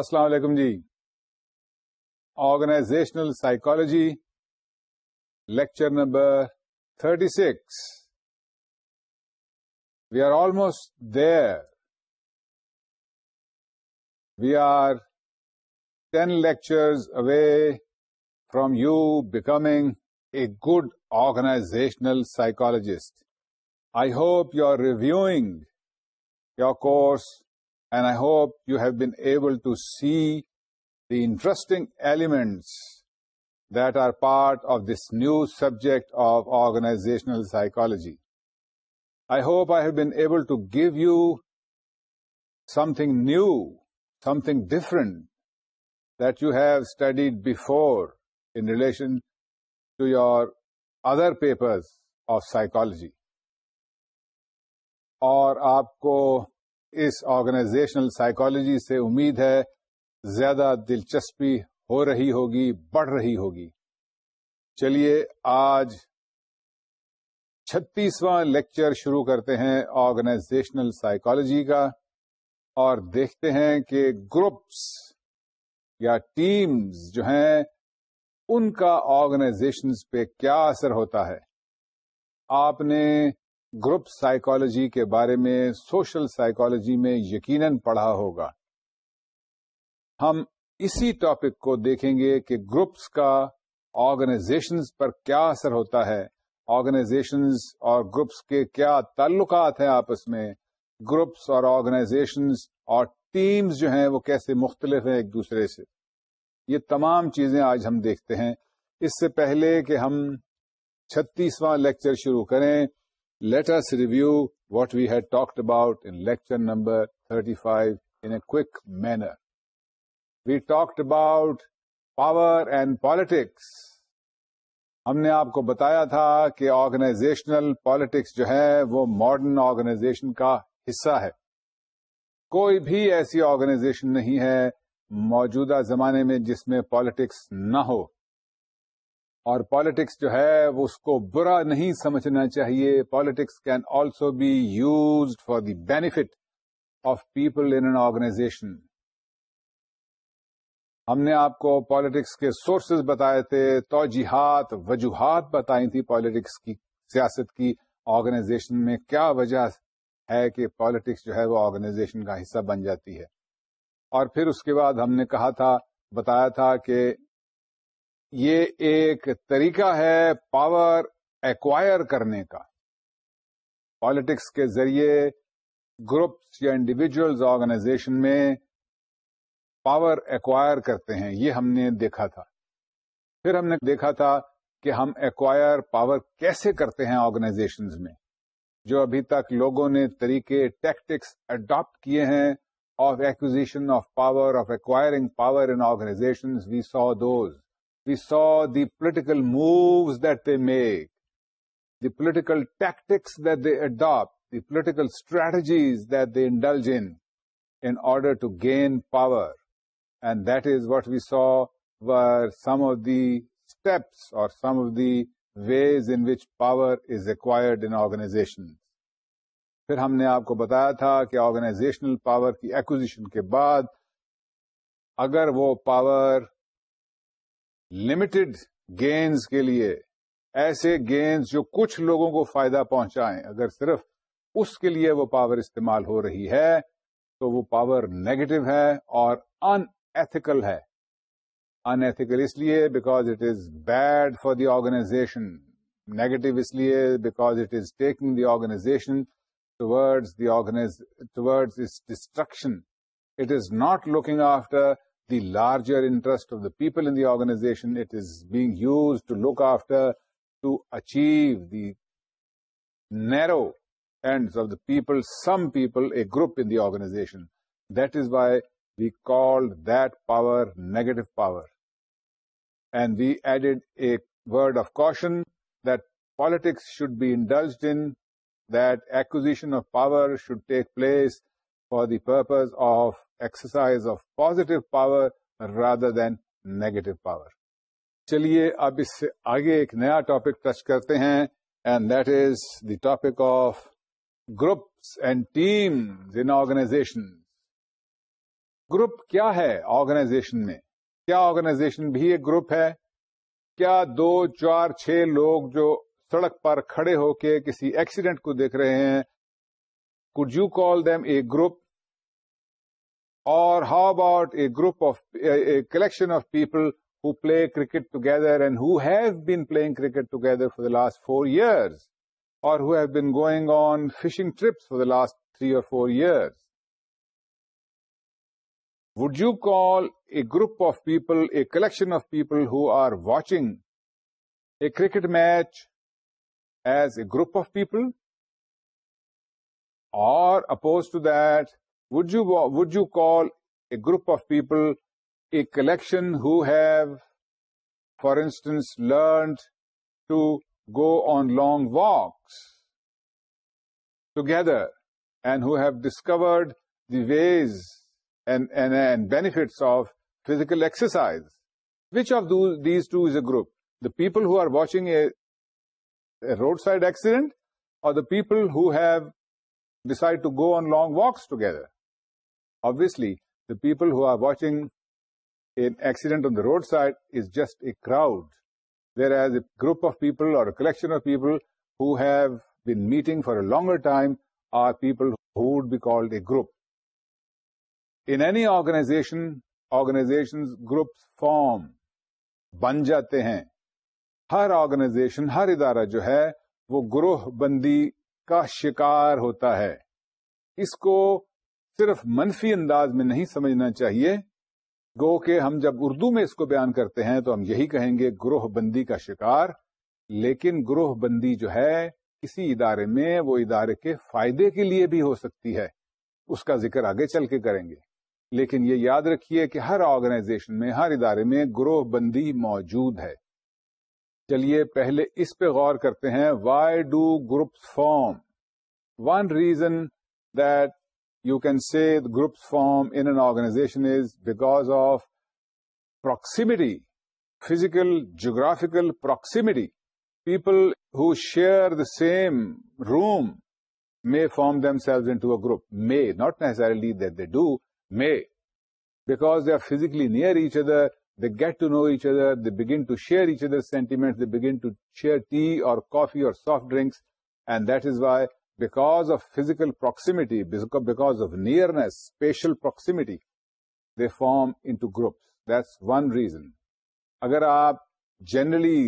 السلام علیکم جی organizational psychology lecture number thirty six we are almost there we are ten lectures away from you becoming a good organizational psychologist I hope you are reviewing your course and I hope you have been able to see the interesting elements that are part of this new subject of organizational psychology I hope I have been able to give you some though some تھرنٹ that you have studied before in relation to your other paper of psychology اور آپ کو اس organizational psychology سے امید ہے زیادہ دلچسپی ہو رہی ہوگی بڑھ رہی ہوگی چلیے آج چھتیسواں لیکچر شروع کرتے ہیں آرگنائزیشنل سائیکالوجی کا اور دیکھتے ہیں کہ گروپس یا ٹیمز جو ہیں ان کا آرگنائزیشنز پہ کیا اثر ہوتا ہے آپ نے گروپ سائیکالوجی کے بارے میں سوشل سائیکالوجی میں یقیناً پڑھا ہوگا ہم اسی ٹاپک کو دیکھیں گے کہ گروپس کا آرگنائزیشنز پر کیا اثر ہوتا ہے آرگنائزیشنز اور گروپس کے کیا تعلقات ہیں آپس میں گروپس اور آرگنائزیشنز اور ٹیمز جو ہیں وہ کیسے مختلف ہیں ایک دوسرے سے یہ تمام چیزیں آج ہم دیکھتے ہیں اس سے پہلے کہ ہم چھتیسواں لیکچر شروع کریں let review what we had talked about in lecture number thirty five in a quick manner we talked about power and politics ہم نے آپ کو بتایا تھا کہ آرگنائزیشنل پالیٹکس جو ہے وہ ماڈرن آرگنائزیشن کا حصہ ہے کوئی بھی ایسی آرگنائزیشن نہیں ہے موجودہ زمانے میں جس میں پالیٹکس نہ ہو اور پالیٹکس جو ہے وہ اس کو برا نہیں سمجھنا چاہیے politics can also be use for the benefit of people in an organization ہم نے آپ کو پالیٹکس کے سورسز بتائے تھے توجیحات وجوہات بتائی تھی پالیٹکس کی سیاست کی آرگنائزیشن میں کیا وجہ ہے کہ پالیٹکس جو ہے وہ آرگنائزیشن کا حصہ بن جاتی ہے اور پھر اس کے بعد ہم نے کہا تھا بتایا تھا کہ یہ ایک طریقہ ہے پاور ایکوائر کرنے کا پالیٹکس کے ذریعے گروپس یا انڈیویجلز آرگنائزیشن میں پاور ایکوائر کرتے ہیں یہ ہم نے دیکھا تھا پھر ہم نے دیکھا تھا کہ ہم ایکوائر پاور کیسے کرتے ہیں آرگنائزیشن میں جو ابھی تک لوگوں نے طریقے ٹیکٹکس اڈاپٹ کیے ہیں of acquisition of power of acquiring power in organization we saw those so the political moves that they make the political tactics that they adopt the political strategies that they gain order to that power and that is what we saw the the steps or some of the ways which power is acquired in organization پھر ہم نے آپ کو بتایا تھا کہ organizational power کی acquisition کے بعد اگر وہ پاور لمیٹڈ گینز کے لیے ایسے گینز جو کچھ لوگوں کو فائدہ پہنچائیں اگر صرف اس کے لیے وہ پاور استعمال ہو رہی ہے تو وہ پاور نیگیٹو ہے اور ان ایتھیکل ہے ان ایتھیکل اس لیے because it is bad for the organization negative اس لیے because it is taking the organization towards the organize towards is destruction it is not looking after the larger interest of the people in the organization. It is being used to look after, to achieve the narrow ends of the people, some people, a group in the organization. That is why we called that power negative power. And we added a word of caution that politics should be indulged in, that acquisition of power should take place for the purpose of exercise of positive power rather than negative power چلیے اب اس سے آگے ایک نیا topic touch کرتے ہیں and that is the topic of groups and team organization group کیا ہے آرگنائزیشن میں کیا آرگنائزیشن بھی ایک گروپ ہے کیا دو چار چھ لوگ جو سڑک پر کھڑے ہو کے کسی ایکسیڈنٹ کو دیکھ رہے ہیں کڈ یو کال دم ایک group Or how about a collection of people who play cricket together and who have been playing cricket together for the last 4 years, or who have been going on fishing trips for the last 3 or 4 years? Would you call a group of people, a collection of people who are watching a cricket match as a group of people? Or opposed to that, would you call a group of people, a collection who have, for instance, learned to go on long walks together and who have discovered the ways and benefits of physical exercise? Which of these two is a group? The people who are watching a roadside accident, or the people who have decided to go on long walks together? Obviously the people who are watching an accident on the road side is just a crowd where group of people or collection of people who have been meeting for a long are people who would be called a group any organization organization group form بن جاتے ہیں ہر organization ہر ادارہ جو ہے وہ گروہ بندی کا شکار ہوتا ہے اس کو صرف منفی انداز میں نہیں سمجھنا چاہیے گو کہ ہم جب اردو میں اس کو بیان کرتے ہیں تو ہم یہی کہیں گے گروہ بندی کا شکار لیکن گروہ بندی جو ہے کسی ادارے میں وہ ادارے کے فائدے کے لیے بھی ہو سکتی ہے اس کا ذکر آگے چل کے کریں گے لیکن یہ یاد رکھیے کہ ہر آرگنائزیشن میں ہر ادارے میں گروہ بندی موجود ہے چلیے پہلے اس پہ غور کرتے ہیں why do groups form one reason that you can say the groups formed in an organization is because of proximity, physical, geographical proximity. People who share the same room may form themselves into a group. May, not necessarily that they do, may. Because they are physically near each other, they get to know each other, they begin to share each other's sentiments, they begin to share tea or coffee or soft drinks, and that is why because of physical because of nearness spatial proximity they form into groups that's one reason اگر آپ generally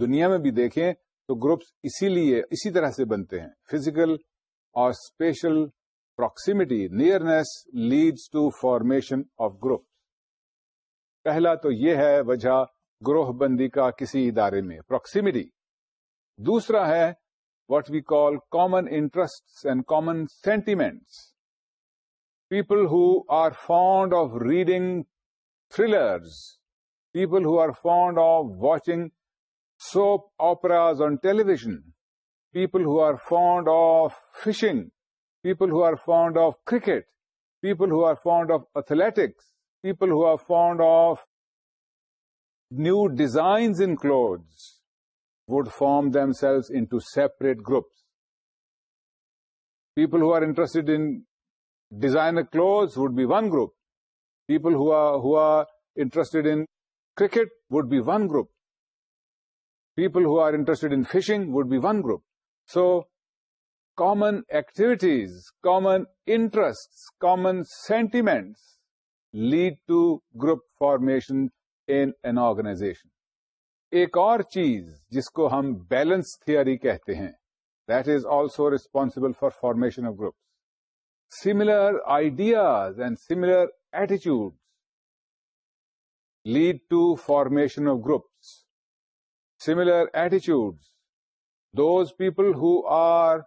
دنیا میں بھی دیکھیں تو groups اسی اسی لیے طرح سے بنتے ہیں فزیکل اور spatial proximity nearness leads to formation of groups پہلا تو یہ ہے وجہ گروہ بندی کا کسی ادارے میں پروکسیمٹی دوسرا ہے what we call common interests and common sentiments. People who are fond of reading thrillers, people who are fond of watching soap operas on television, people who are fond of fishing, people who are fond of cricket, people who are fond of athletics, people who are fond of new designs in clothes, would form themselves into separate groups. People who are interested in designer clothes would be one group. People who are interested in cricket would be one group. People who are interested in fishing would be one group. So, common activities, common interests, common sentiments lead to group formation in an organization. ایک اور چیز جس کو ہم balance theory کہتے ہیں that is also responsible for formation of group similar ideas and similar ایٹیچیوڈ lead to formation of groups similar ایٹیچیوڈ those people who are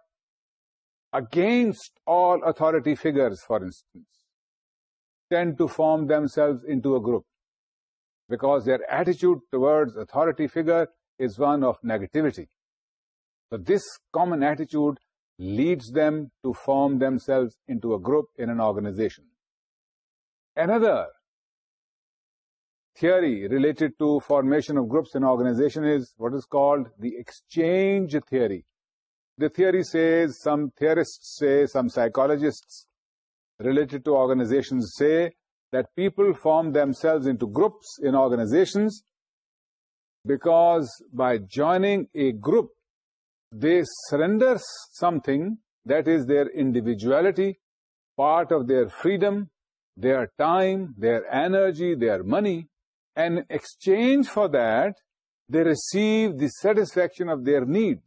against all authority figure for instance ten to form them cell in group because their attitude towards authority figure is one of negativity. So this common attitude leads them to form themselves into a group in an organization. Another theory related to formation of groups in organization is what is called the exchange theory. The theory says, some theorists say, some psychologists related to organizations say that people form themselves into groups in organizations, because by joining a group, they surrender something that is their individuality, part of their freedom, their time, their energy, their money, and in exchange for that, they receive the satisfaction of their needs,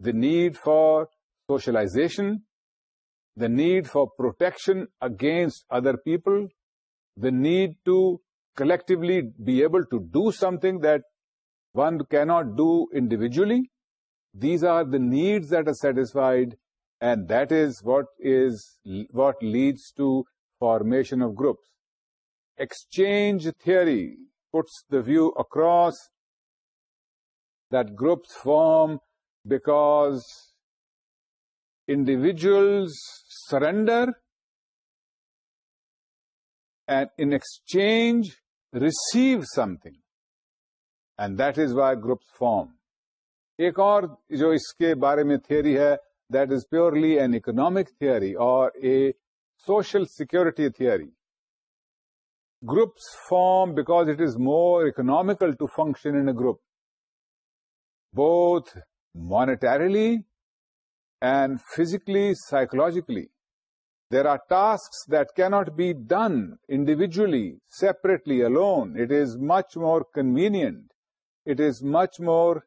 the need for socialization, the need for protection against other people, the need to collectively be able to do something that one cannot do individually. These are the needs that are satisfied, and that is what leads to formation of groups. Exchange theory puts the view across that groups form because individuals surrender exchange receive something and that is why groups form ایک اور جو اس کے بارے میں theory ہے that is purely an economic theory اور a social security theory groups form because it is more economical to function in a group بہت monetarily and physically psychologically There are tasks that cannot be done individually, separately, alone. It is much more convenient. It is much more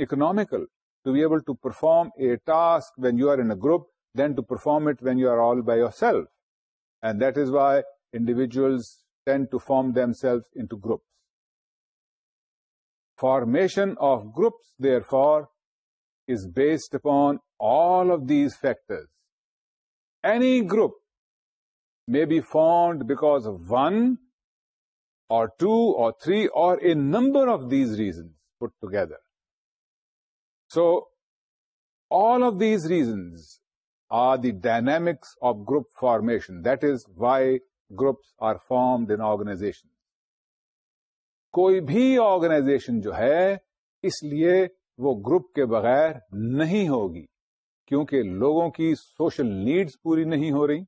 economical to be able to perform a task when you are in a group than to perform it when you are all by yourself. And that is why individuals tend to form themselves into groups. Formation of groups, therefore, is based upon all of these factors. any group may be formed because of one or two or three or a number of these reasons put together. So, all of these reasons are the dynamics of group formation. That is why groups are formed in organizations. کوئی بھی organization جو ہے اس لیے وہ group کے بغیر نہیں ہوگی کیونکہ لوگوں کی سوشل نیڈس پوری نہیں ہو رہی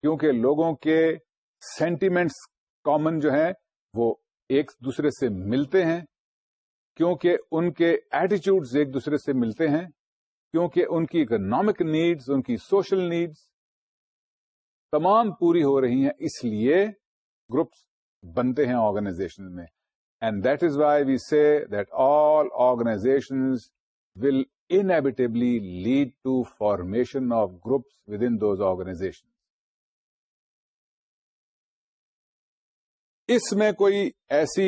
کیونکہ لوگوں کے سینٹیمنٹس کامن جو ہیں وہ ایک دوسرے سے ملتے ہیں کیونکہ ان کے ایٹیچیوڈز ایک دوسرے سے ملتے ہیں کیونکہ ان کی اکنامک نیڈز ان کی سوشل نیڈز تمام پوری ہو رہی ہیں اس لیے گروپس بنتے ہیں آرگنائزیشن میں and that is why we see that all will inevitably lead lead to formation of groups within those اس میں کوئی ایسی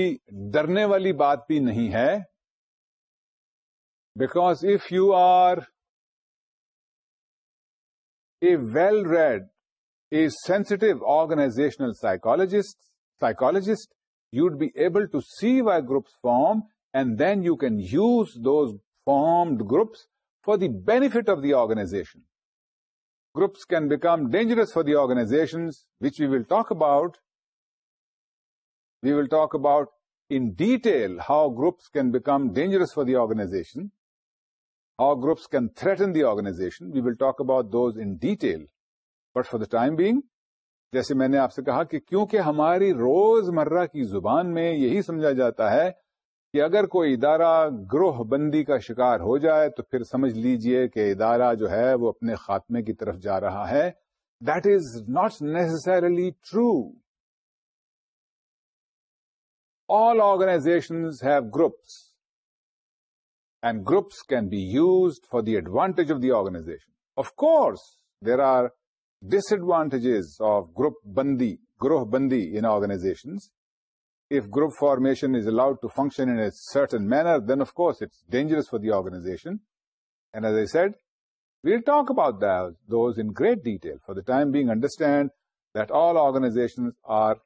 ڈرنے والی بات بھی نہیں ہے because if you are a well read a sensitive organizational psychologist you'd be able to see why groups form and then you can use those formed groups for the the benefit of organization. Groups can become dangerous for the organizations, which we will talk about. We will talk about in detail how groups can become dangerous for the organization, how groups can threaten the organization. We will talk about those in detail. But for the time being, جیسے میں نے آپ سے کہا کہ کیونکہ ہماری روز مرہ کی زبان میں یہی سمجھا جاتا ہے کہ اگر کوئی ادارہ گروہ بندی کا شکار ہو جائے تو پھر سمجھ لیجئے کہ ادارہ جو ہے وہ اپنے خاتمے کی طرف جا رہا ہے that is not necessarily true all organization have groups and groups can be use for the advantage of the organization of course there are disadvantages of group بندی گروہ بندی in organization if group formation is allowed to function in a certain manner, then of course it's dangerous for the organization. And as I said, we'll talk about that, those in great detail. For the time being, understand that all organizations are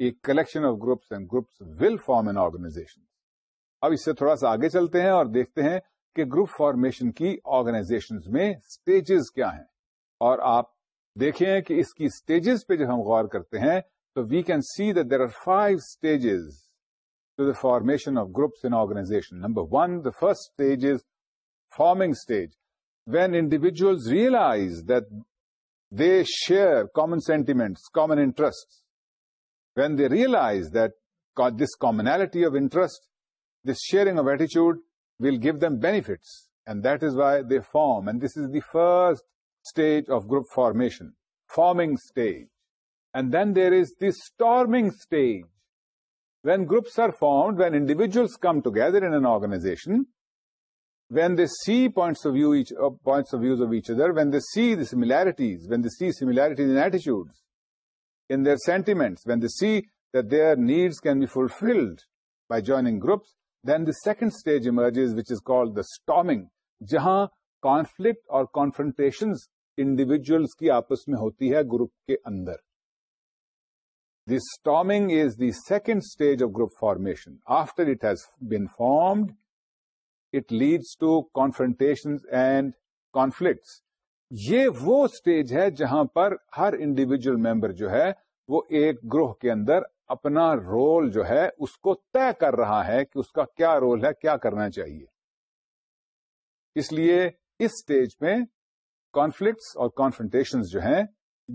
a collection of groups and groups will form an organization. اب اس سے تھوڑا سا آگے چلتے ہیں اور دیکھتے ہیں کہ گروپ فارمیشن کی آرگنائزیشن میں اسٹیجز کیا ہیں اور آپ دیکھیں کہ اس کی اسٹیجز پہ جب ہم غور کرتے ہیں So we can see that there are 5 stages to the formation of groups in organization. Number 1, the first stage is forming stage. When individuals realize that they share common sentiments, common interests, when they realize that this commonality of interest, this sharing of attitude will give them benefits, and that is why they form. And this is the first stage of group formation, forming stage. And then there is the storming stage when groups are form when individuals come to گیدرگناشن when they set ویوائنس views when they see داٹیز when the see similar needs can be fulfilled by joining groups then the second stage which is call جہاں conflict اور confrontation individuals کی آپس میں ہوتی ہے group کے اندر storming is the second stage of group formation after it has been formed it leads to confrontations and conflicts یہ وہ اسٹیج ہے جہاں پر ہر انڈیویجل ممبر جو ہے وہ ایک گروہ کے اندر اپنا رول جو ہے اس کو طے کر رہا ہے کہ اس کا کیا رول ہے کیا کرنا چاہیے اس لیے اس اسٹیج میں کانفلکٹس اور کانفرنٹنس جو ہیں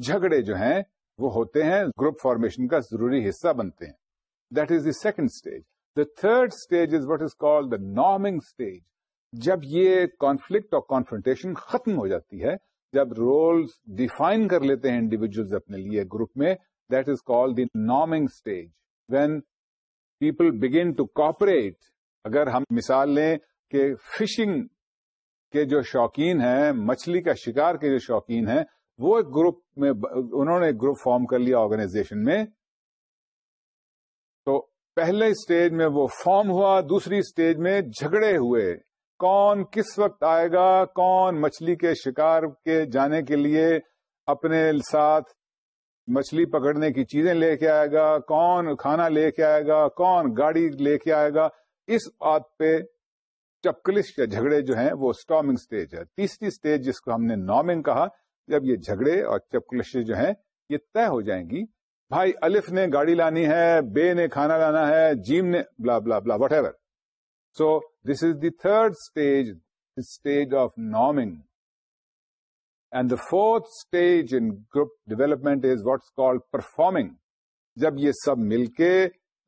جھگڑے جو ہیں وہ ہوتے ہیں گروپ فارمیشن کا ضروری حصہ بنتے ہیں that is the second stage the third stage is what is call the norming stage جب یہ کانفلکٹ اور کانفرنٹیشن ختم ہو جاتی ہے جب رولس ڈیفائن کر لیتے ہیں انڈیویجلز اپنے لیے گروپ میں that is call the norming stage when people begin to cooperate اگر ہم مثال لیں کہ فشنگ کے جو شوقین ہیں مچھلی کا شکار کے جو شوقین ہیں وہ ایک گروپ میں انہوں نے ایک گروپ فارم کر لیا آرگنائزیشن میں تو پہلے اسٹیج میں وہ فارم ہوا دوسری اسٹیج میں جھگڑے ہوئے کون کس وقت آئے گا کون مچھلی کے شکار کے جانے کے لیے اپنے ساتھ مچھلی پکڑنے کی چیزیں لے کے آئے گا کون کھانا لے کے آئے گا کون گاڑی لے کے آئے گا اس بات پہ چپکلش یا جھگڑے جو ہیں وہ اسٹامنگ اسٹیج ہے تیسری اسٹیج جس کو ہم نے نامنگ کہا جب یہ جھگڑے اور چپکلشیں جو ہیں یہ طے ہو جائیں گی بھائی الف نے گاڑی لانی ہے بے نے کھانا لانا ہے جیم نے blah blah blah whatever so this is the third stage stage of norming and the fourth stage in group development is what's call performing جب یہ سب مل کے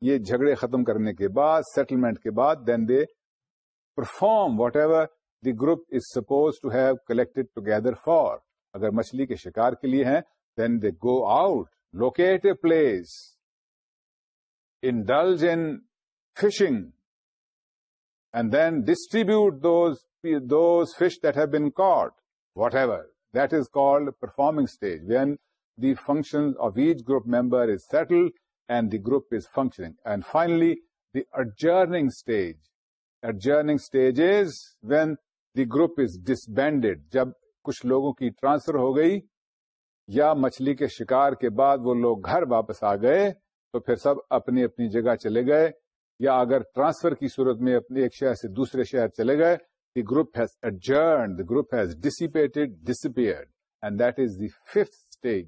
یہ جھگڑے ختم کرنے کے بعد سیٹلمنٹ کے بعد then they perform whatever the group is suppose to have collect together for اگر مچھلی کے شکار کے لیے ہیں then they go out locate a place indulge in fishing and then distribute those fish that have been caught whatever that is called performing stage when the function of each group member is settle and the group is functioning and finally the adjourning stage ایڈجرنگ stage is when the group is disbanded جب کچھ لوگوں کی transfer ہو گئی یا مچھلی کے شکار کے بعد وہ لوگ گھر واپس آ گئے تو پھر سب اپنی اپنی جگہ چلے گئے یا اگر ٹرانسفر کی صورت میں اپنے ایک شہر سے دوسرے شہر چلے گئے the group has the group has disappeared disappear that is the fifth stage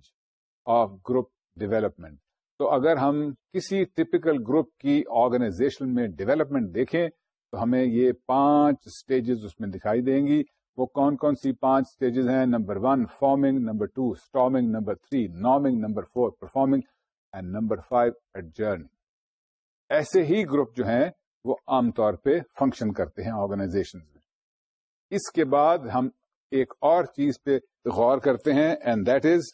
of group development تو اگر ہم کسی ٹیپیکل گروپ کی آرگنائزیشن میں ڈیولپمنٹ دیکھیں تو ہمیں یہ پانچ اسٹیجز اس میں دکھائی دیں گی وہ کون کون سی پانچ اسٹیجز ہیں number one forming number two storming number three norming number four performing and number five adjourn ایسے ہی گروپ جو ہیں وہ عام طور پہ فنکشن کرتے ہیں آرگنائزیشن میں اس کے بعد ہم ایک اور چیز پہ غور کرتے ہیں اینڈ دیٹ از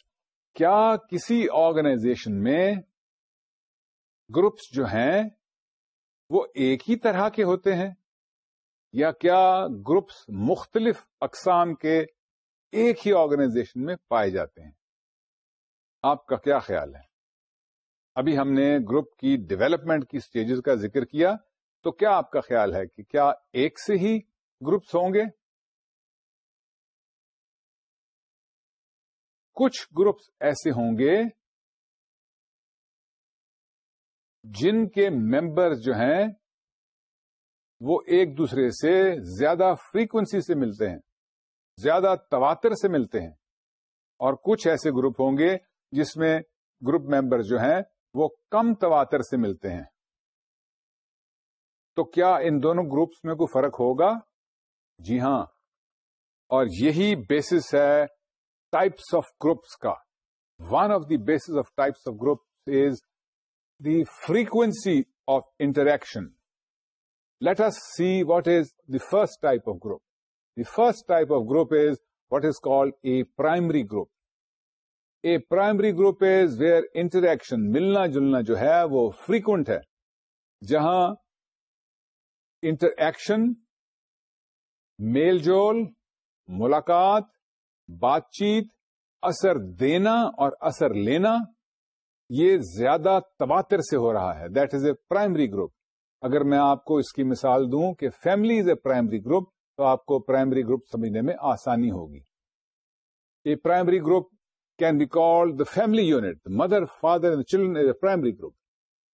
کیا کسی آرگنائزیشن میں گروپس جو ہیں وہ ایک ہی طرح کے ہوتے ہیں یا کیا گروپس مختلف اقسام کے ایک ہی آرگنائزیشن میں پائے جاتے ہیں آپ کا کیا خیال ہے ابھی ہم نے گروپ کی ڈیولپمنٹ کی سٹیجز کا ذکر کیا تو کیا آپ کا خیال ہے کہ کیا ایک سے ہی گروپس ہوں گے کچھ گروپس ایسے ہوں گے جن کے ممبر جو ہیں وہ ایک دوسرے سے زیادہ فریکوینسی سے ملتے ہیں زیادہ تواتر سے ملتے ہیں اور کچھ ایسے گروپ ہوں گے جس میں گروپ ممبر جو ہیں وہ کم تواتر سے ملتے ہیں تو کیا ان دونوں گروپس میں کوئی فرق ہوگا جی ہاں اور یہی بیسس ہے ٹائپس آف گروپس کا one of the base of types of groups is the frequency of interaction let's see what is the first type of group the first type of group is what is called a primary group a primary group is where interaction, ملنا جلنا جو ہے وہ frequent ہے جہاں inter میل جول ملاقات بات چیت اثر دینا اور اثر لینا یہ زیادہ تباتر سے ہو رہا ہے that is a primary group اگر میں آپ کو اس کی مثال دوں کہ family is a primary group تو آپ کو پرائمری گروپ سمجھنے میں آسانی ہوگی a primary group can be call the family unit mother father and children is a primary group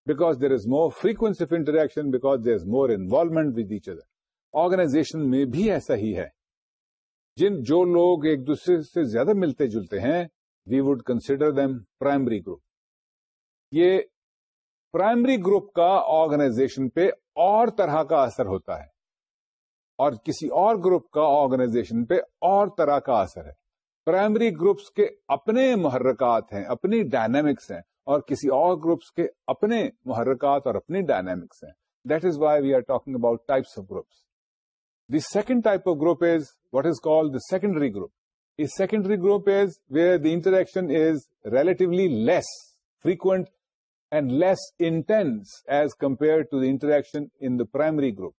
because there is more frequency of interaction because there is more involvement with each other organization میں بھی ایسا ہی ہے جن جو لوگ ایک دوسرے سے زیادہ ملتے جلتے ہیں we would consider them primary group یہ پرائمری گروپ کا آرگنائزیشن پہ اور طرح کا اثر ہوتا ہے اور کسی اور گروپ کا آرگنائزیشن پہ اور طرح کا اثر ہے پرائمری گروپس کے اپنے محرکات ہیں اپنی ڈائنامکس ہیں اور کسی اور گروپس کے اپنے محرکات اور اپنی ڈائنمکس ہیں that is why we are talking about types of groups the second type of group is what is call the secondary group secondary group is where the interaction is relatively less frequent less intense as compare to the interaction in the primary group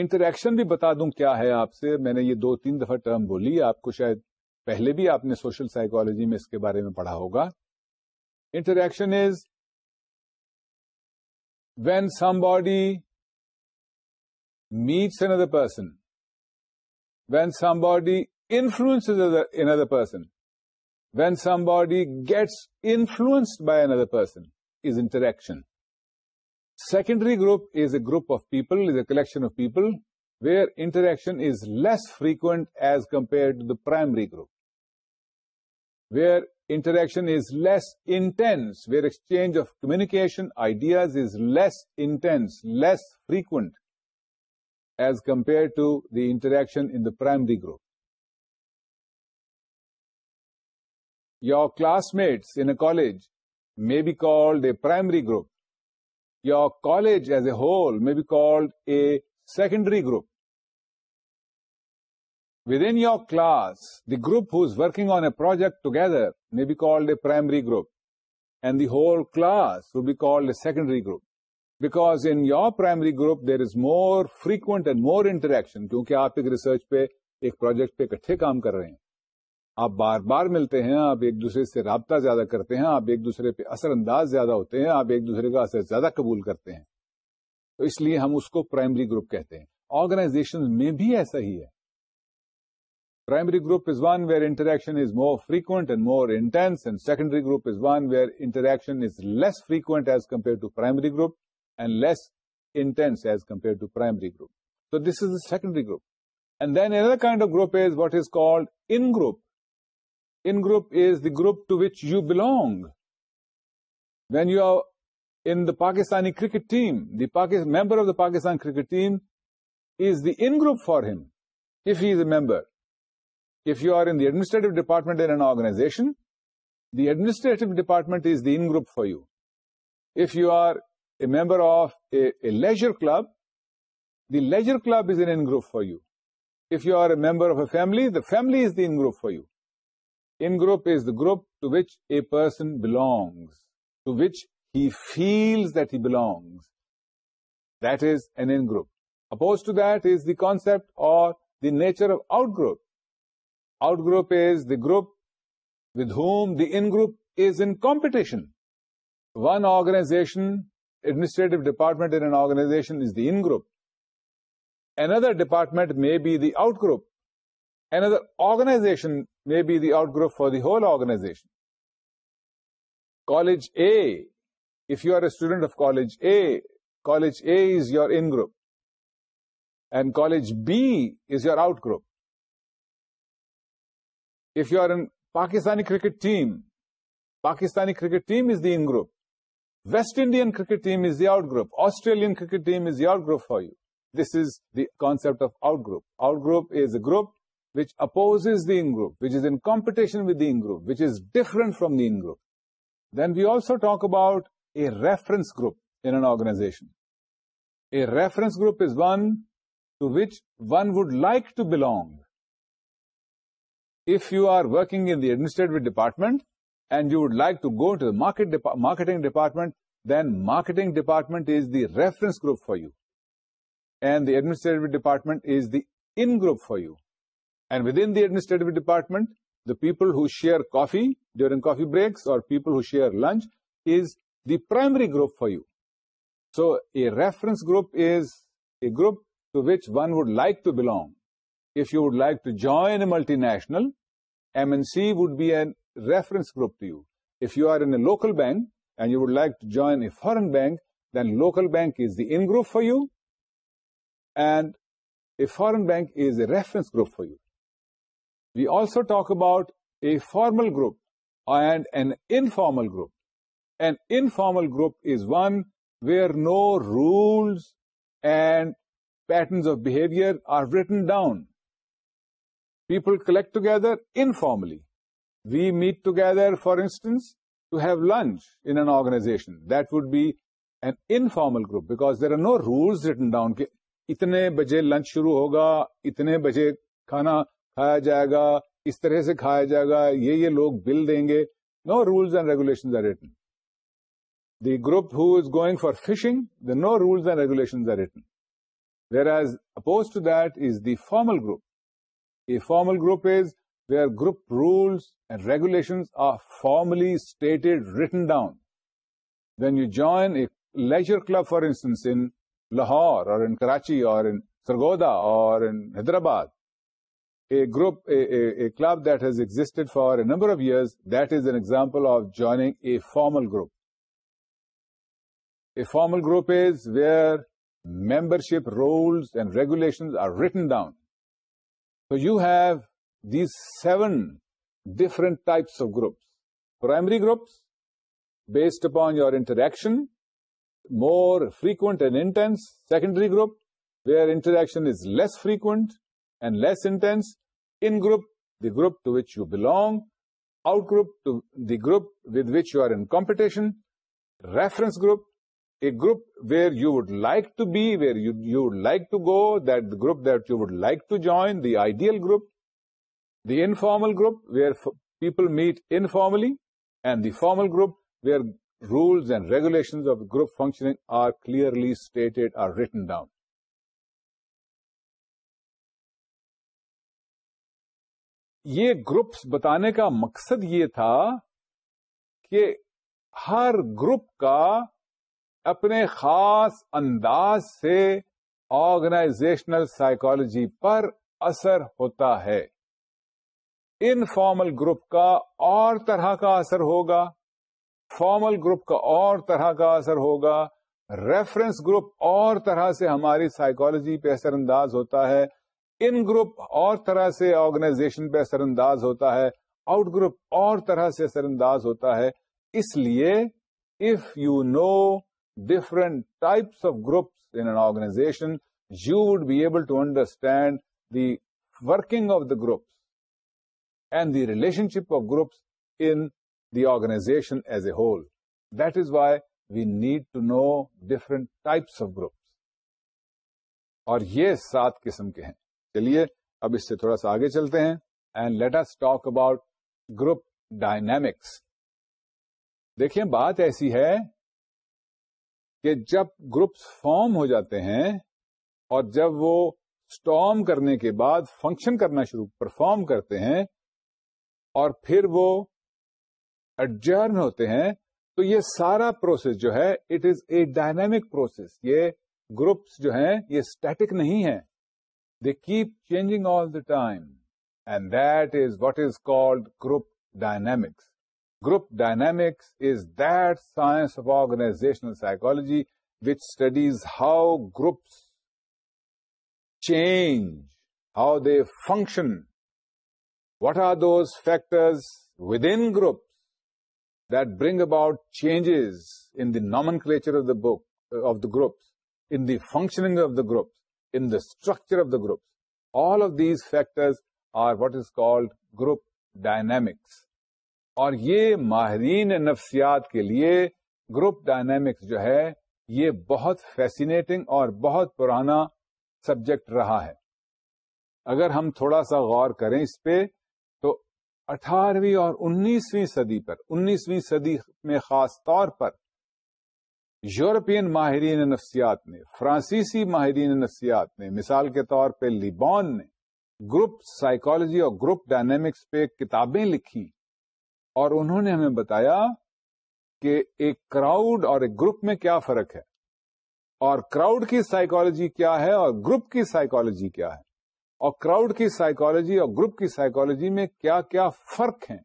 interaction بھی بتا دوں کیا ہے آپ سے میں نے یہ دو تین دفعہ ٹرم بولی آپ کو شاید پہلے بھی آپ نے سوشل سائکالوجی میں اس کے بارے میں پڑھا ہوگا interaction is when somebody meets another person when somebody influence another person when somebody gets influenced by another person is interaction. Secondary group is a group of people, is a collection of people where interaction is less frequent as compared to the primary group, where interaction is less intense, where exchange of communication, ideas is less intense, less frequent as compared to the interaction in the primary group. Your classmates in a college may be کا primary group your college as a whole may be called a secondary group within your class the group who's working on a project together may be called a primary group and the whole class would be called a secondary group because in your primary group there is more frequent and more interaction کیونکہ آپ ایک research پہ ایک project پہ اکٹھے کام کر رہے ہیں آپ بار بار ملتے ہیں آپ ایک دوسرے سے رابطہ زیادہ کرتے ہیں آپ ایک دوسرے پہ اثر انداز زیادہ ہوتے ہیں آپ ایک دوسرے کا اثر زیادہ قبول کرتے ہیں تو اس لیے ہم اس کو پرائمری گروپ کہتے ہیں آرگنائزیشن میں بھی ایسا ہی ہے primary group is one where interaction is more frequent and more intense and secondary group is one where interaction is less frequent as compare to primary group and less intense as compare to primary group تو this is a secondary group and then other kind of group is is what called in group In-group is the group to which you belong. When you are in the Pakistani cricket team, the member of the Pakistan cricket team is the in-group for him, if he is a member. If you are in the administrative department in an organization, the administrative department is the in-group for you. If you are a member of a leisure club, the leisure club is an in-group for you. If you are a member of a family, the family is the in-group for you. In-group is the group to which a person belongs, to which he feels that he belongs. That is an in-group. Opposed to that is the concept or the nature of out-group. Out-group is the group with whom the in-group is in competition. One organization, administrative department in an organization is the in-group. Another department may be the out-group. Another organization may be the out group for the whole organization college A if you are a student of college A college is you in group and college B is your out group if you are اکیسانی کچھ team Pakistani کٹم is دیسٹ Indian team is the out group Australian team is you group for you this is the concept of out group out group is a group which opposes the in-group, which is in competition with the in-group, which is different from the in-group. Then we also talk about a reference group in an organization. A reference group is one to which one would like to belong. If you are working in the administrative department and you would like to go to the marketing department, then marketing department is the reference group for you. And the administrative department is the in-group for you. And within the administrative department, the people who share coffee during coffee breaks or people who share lunch is the primary group for you. So a reference group is a group to which one would like to belong. If you would like to join a multinational, MNC would be a reference group to you. If you are in a local bank and you would like to join a foreign bank, then local bank is the in group for you, and a foreign bank is a reference group for you. We also talk about a formal group and an informal group and informal group is one we are no rule patterns of behaviour down people collect together informally we meet together for instance to have lunch organization the an informal group because there are no rules written down اتنے بجے lunch شروع ہوگا اتنے بجے کھانا کھایا جائے گا اس طرح سے کھایا جائے گا یہ یہ لوگ بل دیں گے no rules and regulation are written the group who is going for fishing the no rules and regulation are written whereas oppose to that is the formal group a formal group is where group rules and regulation are formally stated written down when you join a leisure club for instance in Lahore اور in Karachi اور in Sargodha اور in Hyderabad a group, a club that has existed for a number of years, that is an example of joining a formal group. A formal group is where membership rules and regulations are written down. So you have these 7 different types of groups. Primary groups, based upon your interaction, more frequent and intense. Secondary group, where interaction is less frequent and less intense, in-group, the group to which you belong, out-group, to the group with which you are in competition, reference group, a group where you would like to be, where you would like to go, that the group that you would like to join, the ideal group, the informal group where people meet informally, and the formal group where rules and regulations of group functioning are clearly stated, are written down. یہ groups بتانے کا مقصد یہ تھا کہ ہر group کا اپنے خاص انداز سے آرگنائزیشنل سائیکالوجی پر اثر ہوتا ہے انفارمل گروپ کا اور طرح کا اثر ہوگا فارمل گروپ کا اور طرح کا اثر ہوگا ریفرنس گروپ اور طرح سے ہماری سائیکالوجی پہ اثر انداز ہوتا ہے ان گروپ اور طرح سے آرگنائزیشن پہ اثر انداز ہوتا ہے آؤٹ گروپ اور طرح سے اثر انداز ہوتا ہے اس لیے if you know different types of groups in an organization you would be able to understand the working of the groups and the relationship of groups in the organization as a whole that is why we need to know different types of groups اور یہ سات قسم کے ہیں چلیے اب اس سے تھوڑا سا آگے چلتے ہیں and let us talk about group dynamics دیکھیے بات ایسی ہے کہ جب گروپس فارم ہو جاتے ہیں اور جب وہ اسٹارم کرنے کے بعد فنکشن کرنا شروع پرفارم کرتے ہیں اور پھر وہ ایڈجرن ہوتے ہیں تو یہ سارا پروسیس جو ہے it is a dynamic process یہ گروپس جو ہیں یہ اسٹیٹک نہیں ہیں They keep changing all the time, and that is what is called group dynamics. Group dynamics is that science of organizational psychology which studies how groups change, how they function. What are those factors within groups that bring about changes in the nomenclature of the groups, in the functioning of the groups? in the the structure of of All these factors are what is called group dynamics. اور یہ ماہرین نفسیات کے لیے group dynamics جو ہے یہ بہت فیسینیٹنگ اور بہت پرانا سبجیکٹ رہا ہے اگر ہم تھوڑا سا غور کریں اس پہ تو اٹھارہویں اور انیسویں صدی پر انیسویں صدی میں خاص طور پر یورپین ماہرین نفسیات نے فرانسیسی ماہرین نفسیات نے مثال کے طور پہ لیبون نے گروپ سائیکالوجی اور گروپ ڈائنامکس پہ کتابیں لکھی اور انہوں نے ہمیں بتایا کہ ایک کراؤڈ اور ایک گروپ میں کیا فرق ہے اور کراؤڈ کی سائیکالوجی کیا ہے اور گروپ کی سائیکالوجی کیا ہے اور کراؤڈ کی سائیکالوجی اور گروپ کی سائیکالوجی میں کیا کیا فرق ہیں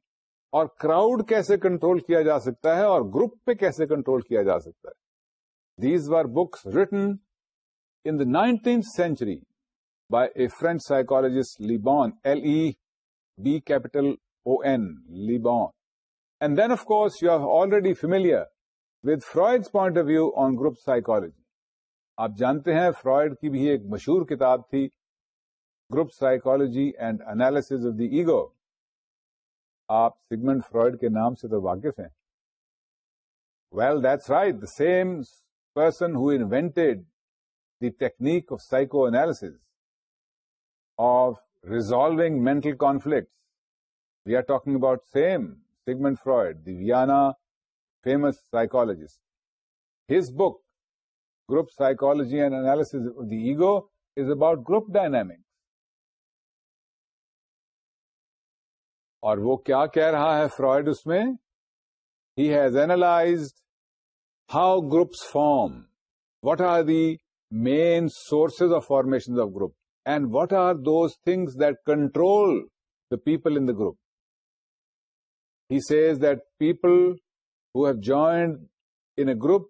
اور کراؤڈ کیسے کنٹرول کیا جا سکتا ہے اور گروپ پہ کیسے کنٹرول کیا جا سکتا ہے دیز آر بس ریٹنائنتھ century by a French psychologist لیبانپیٹل او then and then of course you are already Freud's point of view on group psychology. آپ جانتے ہیں فرائڈ کی بھی ایک مشہور کتاب تھی group psychology and analysis of the ego آپ سیگمنٹ فرائڈ کے نام سے تو واقف ہیں well that's right the same person who invented the technique of psychoanalysis of resolving mental conflicts. We are talking about same Sigmund Freud, the Vienna famous psychologist. His book, Group Psychology and Analysis of the Ego, is about group dynamics. اور وہ کیا کہہ رہا ہے Freud اس میں ہی has analysed how groups form, what are the main sources of formations of group, and what are those things that control the people in the group. He says that people who have joined in a group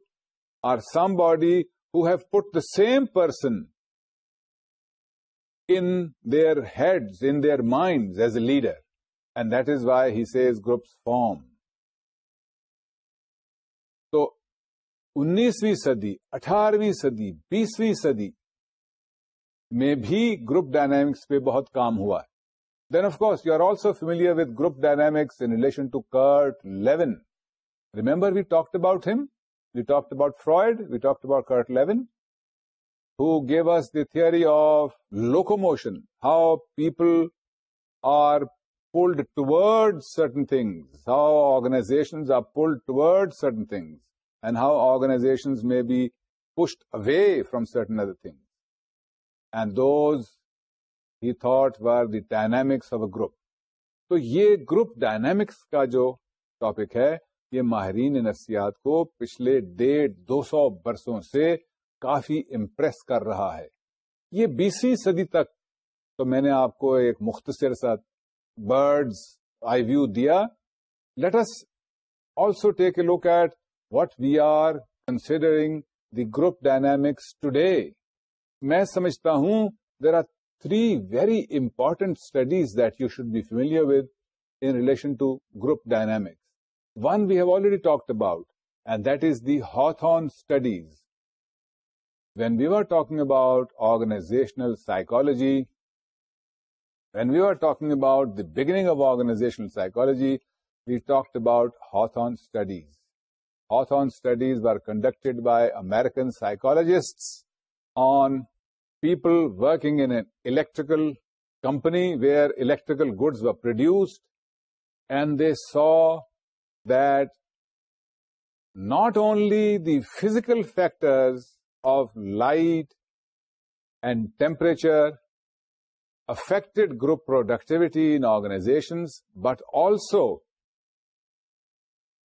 are somebody who have put the same person in their heads, in their minds as a leader. And that is why he says groups form. انیسویں صدی اٹھارہویں صدی بیسویں صدی میں بھی group dynamics پہ بہت کام ہوا ہے then of course you are also familiar with group dynamics in relation to Kurt Lewin remember we talk about ہم we talk about Freud we talk about Kurt Lewin who is the theory of locomotion how people are pulled ٹوڈ certain things, how organization are pulled ٹوڈ certain things. And how be میں be pushed away from things. Other thing and those he thought dynamics the a group تو یہ group dynamics کا جو topic ہے یہ ماہرین نفسیات کو پچھلے ڈیڑھ دو سو برسوں سے کافی امپریس کر رہا ہے یہ بیسویں صدی تک تو میں نے آپ کو ایک مختصر سا برڈز آئی ویو دیا let's also take a look at what we are considering the group dynamics today. मैं समझता हूँ there are three very important studies that you should be familiar with in relation to group dynamics. One we have already talked about, and that is the Hawthorne studies. When we were talking about organizational psychology, when we were talking about the beginning of organizational psychology, we talked about Hawthorne studies. Hawthorne studies were conducted by American psychologists on people working in an electrical company where electrical goods were produced, and they saw that not only the physical factors of light and temperature affected group productivity in organizations, but also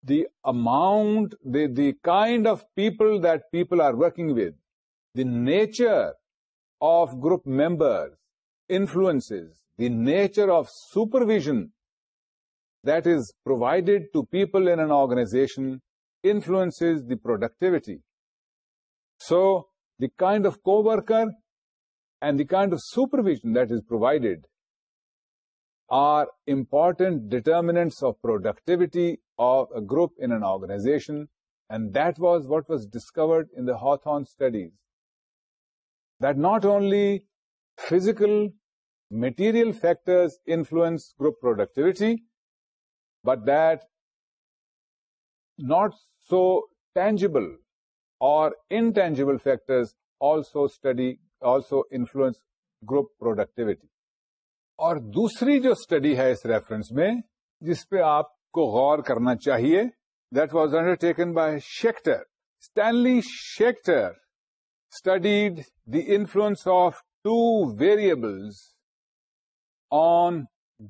the amount, the kind of people that people are working with, the nature of group members, influences, the nature of supervision that is provided to people in an organization influences the productivity. So, the kind of co-worker and the kind of supervision that is provided are important determinants of productivity of a group in an organization, and that was what was discovered in the Hawthorne studies, that not only physical, material factors influence group productivity, but that not so tangible or intangible factors also influence group productivity. اور دوسری جو study ہے اس reference میں جس پہ آپ کو غور کرنا چاہیے that was undertaken by Schachter Stanley Schachter studied the influence of two variables on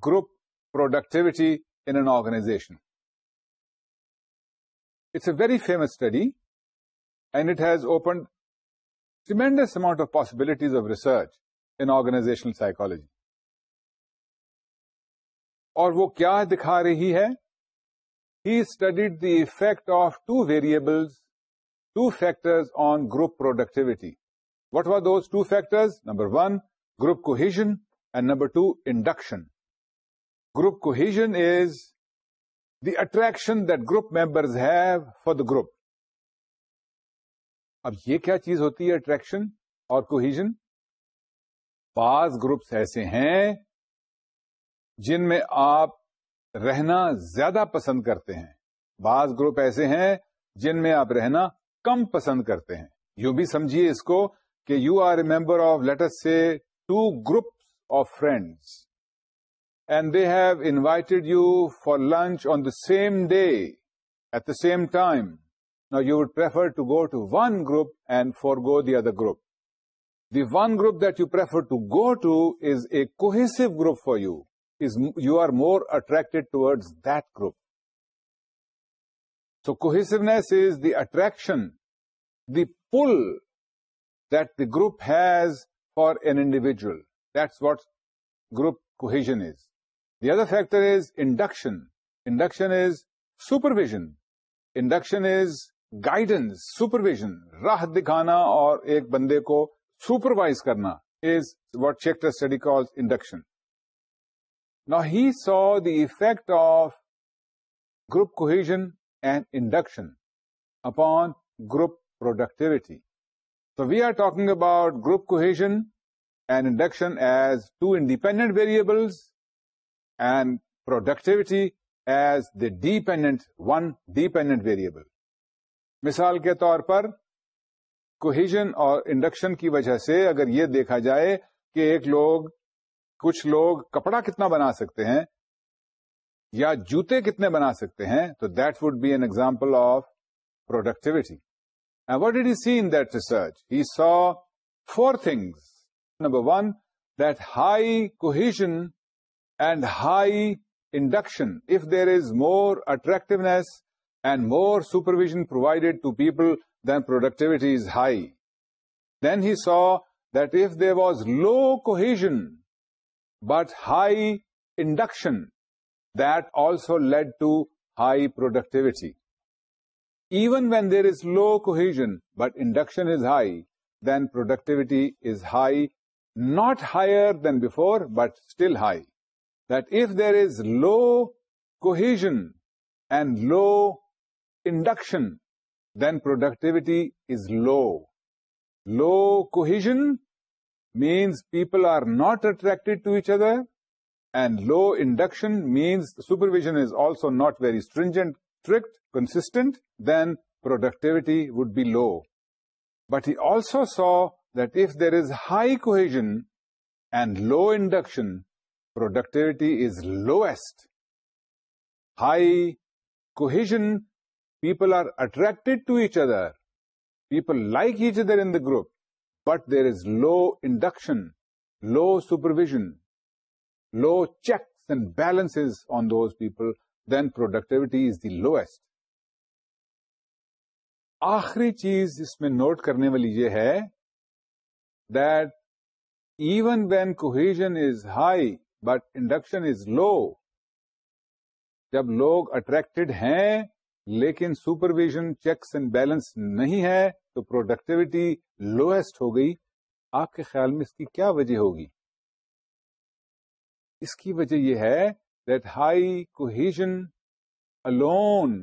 group productivity in an organization it's a very famous study and it has opened tremendous amount of possibilities of research in organizational psychology اور وہ کیا دکھا رہی ہے he studied the effect of two variables two factor on group productivity what are those two factors number one group cohesion and number two induction group cohesion is the attraction that group members have for the group اب یہ کیا چیز ہوتی ہے attraction اور cohesion بعض groups ایسے ہیں جن میں آپ رہنا زیادہ پسند کرتے ہیں بعض گروپ ایسے ہیں جن میں آپ رہنا کم پسند کرتے ہیں یو بھی سمجھیے اس کو کہ you are a member of let's say two group of friends and they have invited you for lunch on the same day at the same time نا you would prefer to go to one group and for go the other group the one group that you prefer to go to is a cohesive group for you you are more attract ٹوڈ group so cohesiveness is the attraction the pull the group has for an individual that what group cohesion is the other factor is induction induction is supervision induction is guidance supervision راہ دکھانا اور ایک بندے کو supervise کرنا is what check study call induction Now he saw the effect of group cohesion and induction upon group productivity. So we are talking about group cohesion and induction as two independent variables and productivity as the dependent, one dependent variable. مثال کے طور پر cohesion اور induction کی وجہ سے اگر یہ دیکھا جائے کہ ایک لوگ کچھ لوگ کپڑا کتنا بنا سکتے ہیں یا جوتے کتنے بنا سکتے ہیں تو that would be an example of productivity and what did you see in that research he saw four things number one that high cohesion and high induction if there is more attractiveness and more supervision provided to people then productivity is high then he saw that if there was low cohesion but high induction that also led to high productivity. Even when there is low cohesion, but induction is high, then productivity is high, not higher than before, but still high. That if there is low cohesion and low induction, then productivity is low. Low cohesion means people are not attracted to each other, and low induction means supervision is also not very stringent, strict, consistent, then productivity would be low. But he also saw that if there is high cohesion and low induction, productivity is lowest. High cohesion, people are attracted to each other. People like each other in the group. What there is low induction low supervision low checks and balance on those people then productivity is the least آخری چیز اس میں note کرنے والی یہ ہے that even when cohesion is high but induction is low جب لوگ اٹریکٹڈ ہیں لیکن سپرویژن چیکس اینڈ بیلنس نہیں ہے تو پروڈکٹیوٹی لوئسٹ ہو گئی آپ کے خیال میں اس کی کیا وجہ ہوگی اس کی وجہ یہ ہے that high cohesion alone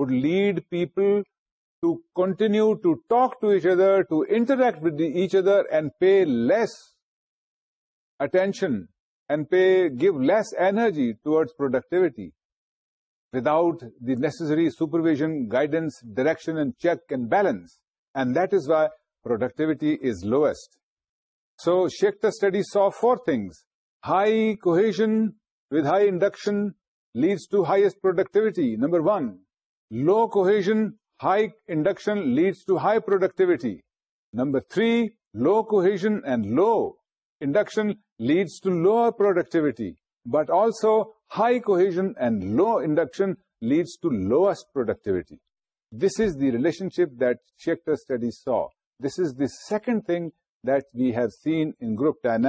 would lead people to continue to talk to each other to interact with each other and pay less attention and pay give less energy towards productivity without the necessary supervision guidance direction and check and balance And that is why productivity is lowest. So Schechter study saw four things. High cohesion with high induction leads to highest productivity, number one. Low cohesion, high induction leads to high productivity. Number three, low cohesion and low induction leads to lower productivity. But also high cohesion and low induction leads to lowest productivity. This is the relationship that study study This this is the second thing that we have seen in group in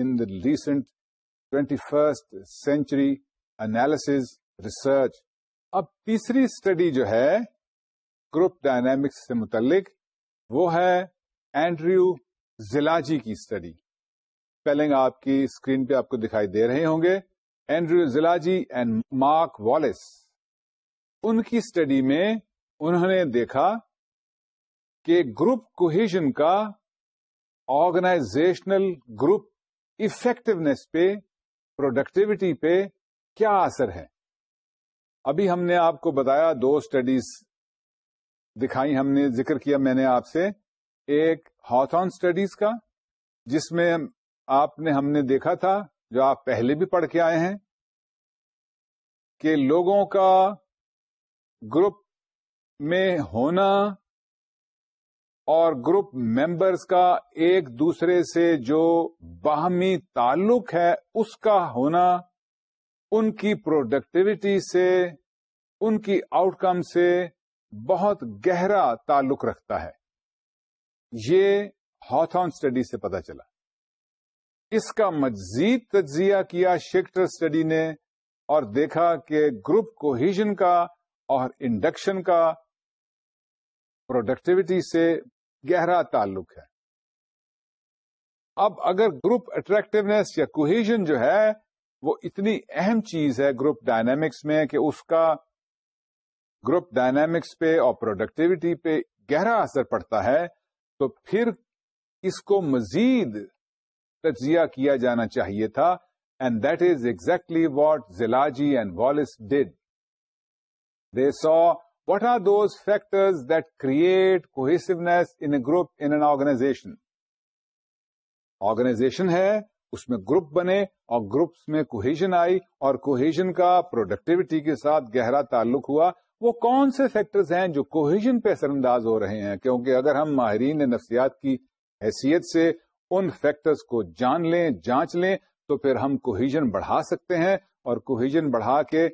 in recent twenty first century analysis research اب تیسری study جو ہے group dynamics سے متعلق وہ ہے Andrew زلاجی کی study پہلے آپ کی اسکرین پہ آپ کو دکھائی دے رہے ہوں گے Andrew Szilagyi and Mark Wallace ان کی اسٹڈی میں انہوں نے دیکھا کہ گروپ کوہیشن کا آرگنائزیشنل گروپ افیکٹونیس پہ پروڈکٹیوٹی پہ کیا اثر ہے ابھی ہم نے آپ کو بتایا دو اسٹڈیز دکھائی ہم نے ذکر کیا میں نے آپ سے ایک ہاتھون اسٹڈیز کا جس میں آپ نے ہم نے دیکھا تھا جو آپ پہلے بھی پڑھ کے آئے ہیں کہ لوگوں کا گروپ میں ہونا اور گروپ ممبرس کا ایک دوسرے سے جو باہمی تعلق ہے اس کا ہونا ان کی پروڈکٹیوٹی سے ان کی آؤٹ کم سے بہت گہرا تعلق رکھتا ہے یہ ہاتھون اسٹڈی سے پتہ چلا اس کا مزید تجزیہ کیا شیکٹر اسٹڈی نے اور دیکھا کہ گروپ کوہیجن کا اور انڈکشن کا پروڈکٹیوٹی سے گہرا تعلق ہے اب اگر گروپ اٹریکٹونیس یا کوہیژن جو ہے وہ اتنی اہم چیز ہے گروپ ڈائنامکس میں کہ اس کا گروپ ڈائنامکس پہ اور پروڈکٹیوٹی پہ گہرا اثر پڑتا ہے تو پھر اس کو مزید تجزیہ کیا جانا چاہیے تھا and that is exactly what زلاجی and Wallace did they saw what are those factors that create cohesiveness in a group in an organization organization ہے اس میں گروپ بنے اور گروپس میں کوہیجن آئی اور کوہیجن کا پروڈکٹیوٹی کے ساتھ گہرا تعلق ہوا وہ کون سے فیکٹرز ہیں جو کوہجن پہ اثر انداز ہو رہے ہیں کیونکہ اگر ہم ماہرین نفسیات کی حیثیت سے ان فیکٹرز کو جان لیں جانچ لیں تو پھر ہم کوہیجن بڑھا سکتے ہیں اور کوہیجن بڑھا کے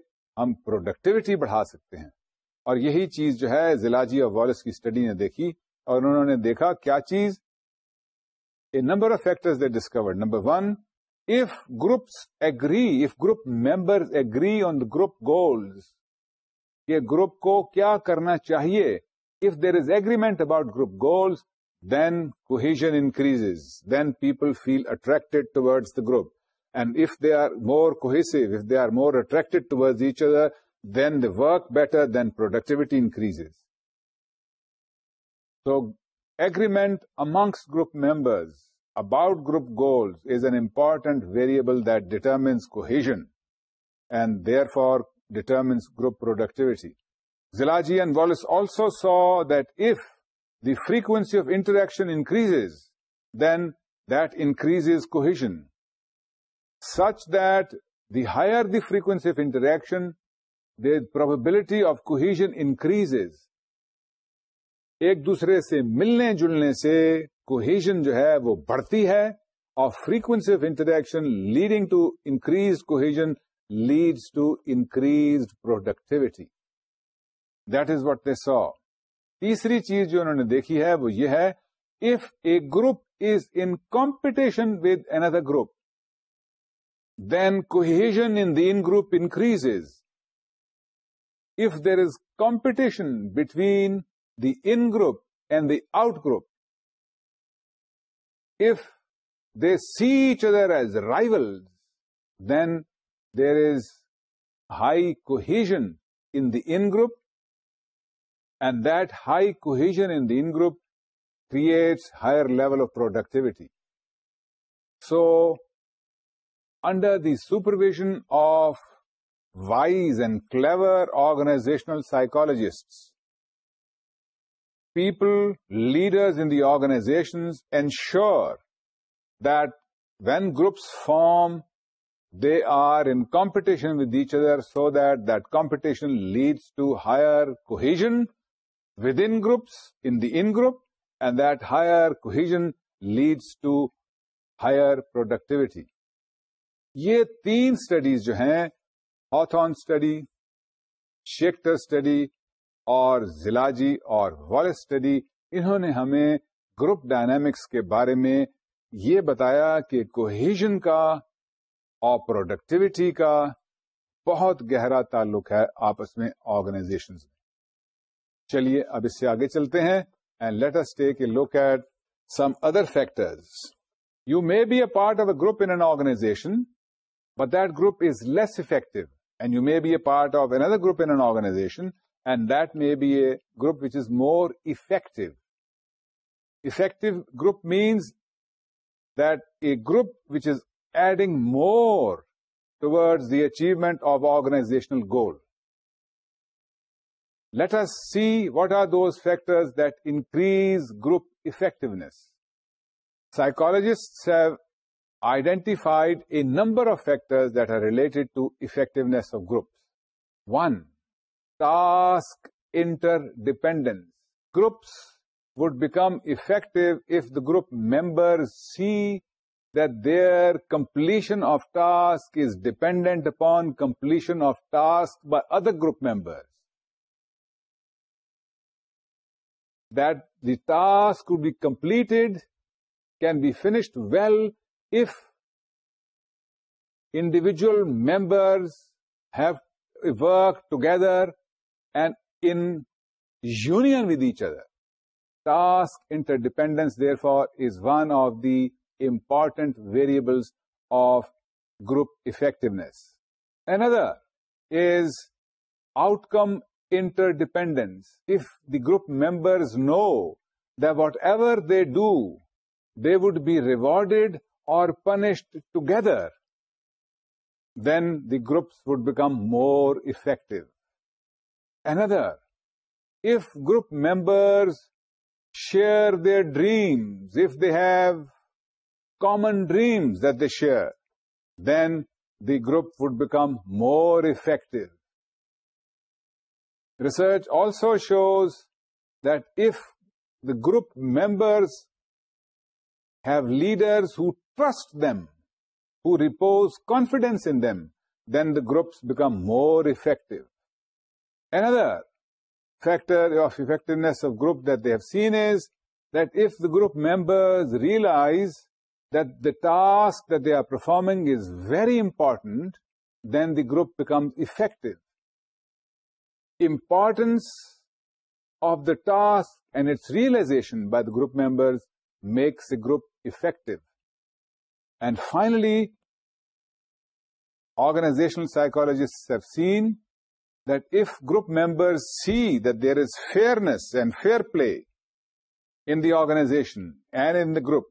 ہم پروڈکٹیوٹی بڑھا سکتے ہیں اور یہی چیز جو ہے زلاجی اور والس کی اسٹڈی نے دیکھی اور انہوں نے دیکھا کیا چیز a number of factor discovered number one if groups agree if group member agree on the group goals یہ گروپ کو کیا کرنا چاہیے if there is agreement about group goals then cohesion increase then people feel attracted towards the group and if they are more کو are more attract each other then they work better, then productivity increases. So agreement amongst group members about group goals is an important variable that determines cohesion and therefore determines group productivity. Szilagyi and Wallace also saw that if the frequency of interaction increases, then that increases cohesion, such that the higher the frequency of interaction, probability of cohesion increases ایک دوسرے سے ملنے جلنے سے cohesion جو ہے وہ بڑھتی ہے اور frequency of interaction leading to increase cohesion leads to increase productivity that is what they saw تیسری چیز جو انہوں نے دیکھی ہے وہ یہ ہے if a group is competition with another group then cohesion in in group increase if there is competition between the in-group and the out-group, if they see each other as rivals, then there is high cohesion in the in-group, and that high cohesion in the in-group creates higher level of productivity. So, under the supervision of wise and clever organizational psychologist people leaders in the organizations ensure then groups form they are in competition with each other so that that competition leads to higher cohesion within groups in the group and that higher cohesion leads to higher productivity یہ تین studies جو ہیں ہاتھون study شیکٹر study اور زلاجی اور وال study انہوں نے ہمیں گروپ ڈائنامکس کے بارے میں یہ بتایا کہ کوہیجن کا اور پروڈکٹیوٹی کا بہت گہرا تعلق ہے آپس میں آرگنائزیشن چلیے اب اس سے آگے چلتے ہیں and let us take a look at some other factors you may be a part of a group in organization but that group is less effective And you may be a part of another group in an organization, and that may be a group which is more effective. Effective group means that a group which is adding more towards the achievement of organizational goal. Let us see what are those factors that increase group effectiveness. Psychologists have identified a number of factors that are related to effectiveness of groups. 1. Task interdependence. Groups would become effective if the group members see that their completion of task is dependent upon completion of task by other group members. That the task could be completed, can be finished well if individual members have worked together and in union with each other. Task interdependence, therefore, is one of the important variables of group effectiveness. Another is outcome interdependence. If the group members know that whatever they do, they would be rewarded or punished together, then the groups would become more effective. Another, if group members share their dreams, if they have common dreams that they share, then the group would become more effective. Research also shows that if the group members have leaders who trust them, who repose confidence in them, then the groups become more effective. Another factor of effectiveness of group that they have seen is that if the group members realize that the task that they are performing is very important, then the group becomes effective. Importance of the task and its realization by the group members makes a group effective. And finally, organizational psychologists have seen that if group members see that there is fairness and fair play in the organization and in the group,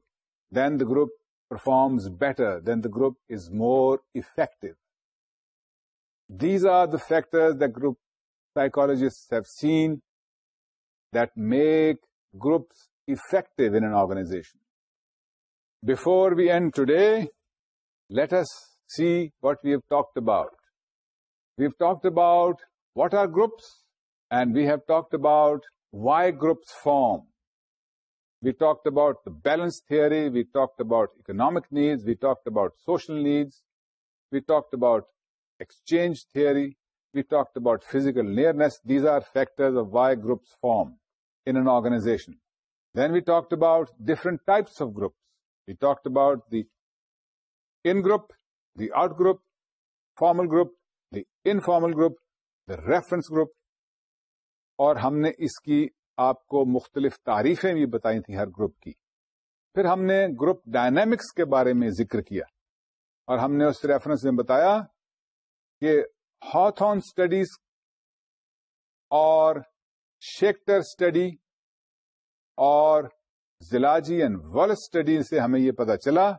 then the group performs better, then the group is more effective. These are the factors that group psychologists have seen that make groups effective in an organization. Before we end today, let us see what we have talked about. We have talked about what are groups, and we have talked about why groups form. We talked about the balance theory, we talked about economic needs, we talked about social needs, we talked about exchange theory, we talked about physical nearness. These are factors of why groups form in an organization. Then we talked about different types of groups. talked about the in group the out group formal group the informal group the reference group اور ہم نے اس کی آپ کو مختلف تعریفیں بھی بتائی تھیں ہر گروپ کی پھر ہم نے گروپ ڈائنامکس کے بارے میں ذکر کیا اور ہم نے اس ریفرنس میں بتایا کہ ہاتھون اسٹڈیز اور شیکٹر اسٹڈی اور زلاجی اینڈ ول اسٹڈی سے ہمیں یہ پتا چلا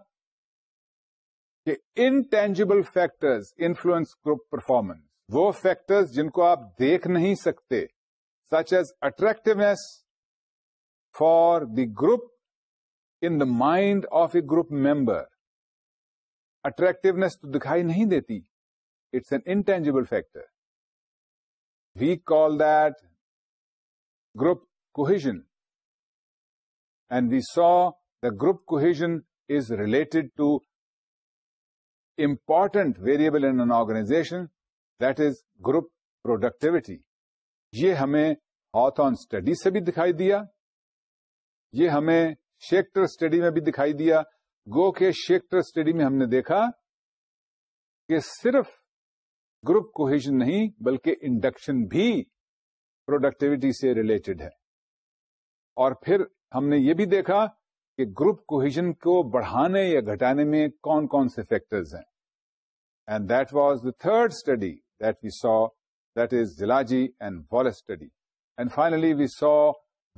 کہ intangible factor influence group performance وہ فیکٹر جن کو آپ دیکھ نہیں سکتے such as attractiveness for the group in the mind of a group member attractiveness تو دکھائی نہیں دیتی it's an intangible factor we call that group cohesion and we saw the group cohesion is related to important variable in an organization that is group productivity یہ ہمیں ہاتھون study سے بھی دکھائی دیا یہ ہمیں شیکٹر اسٹڈی میں بھی دکھائی دیا گو کے شیکٹر اسٹڈی میں ہم نے دیکھا کہ صرف گروپ کوہیشن نہیں بلکہ انڈکشن بھی پروڈکٹیوٹی سے ریلیٹڈ ہے اور پھر ہم نے یہ بھی دیکھا کہ گروپ کوہیجن کو بڑھانے یا گھٹانے میں کون کون سے فیکٹرز ہیں and that was the third study that we saw that is جلاجی and study and finally we saw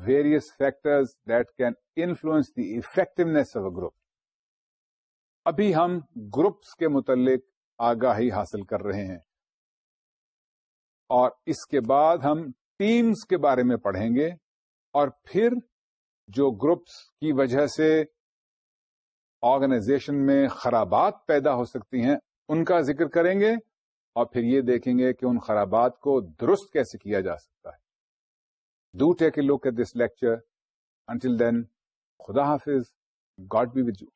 various factors that can influence the effectiveness of a group ابھی ہم گروپس کے متعلق آگاہی حاصل کر رہے ہیں اور اس کے بعد ہم ٹیمز کے بارے میں پڑھیں گے اور پھر جو گروپس کی وجہ سے آرگنائزیشن میں خرابات پیدا ہو سکتی ہیں ان کا ذکر کریں گے اور پھر یہ دیکھیں گے کہ ان خرابات کو درست کیسے کیا جا سکتا ہے do take a look at this lecture until then خدا حافظ گاڈ بی یو